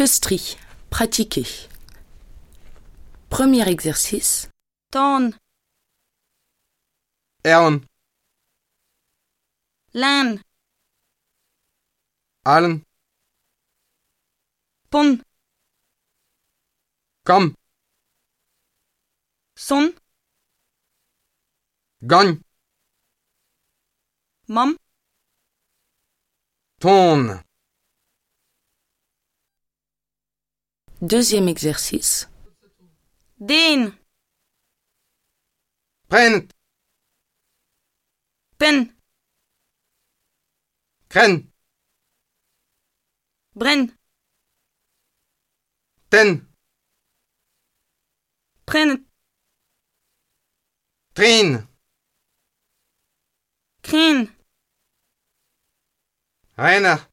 Flustri, pratiquer. Premier exercice. Ton, Ern, lan, allen, pon, kom, son, gagne, mam, ton, Deuxième exercice. den, pen, kren, bren, ten, trin, kren, reiner,